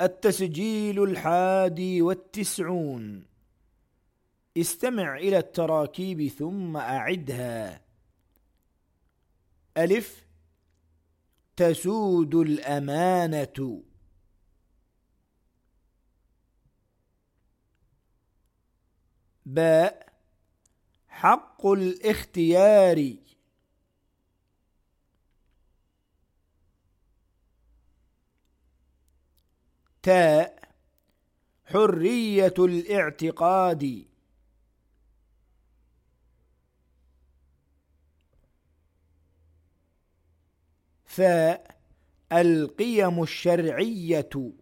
التسجيل الحادي والتسعون. استمع إلى التراكيب ثم أعدها. ألف. تسود الأمانة. باء. حق الاختيار. تاء حرية الاعتقاد. ثاء القيم الشرعية.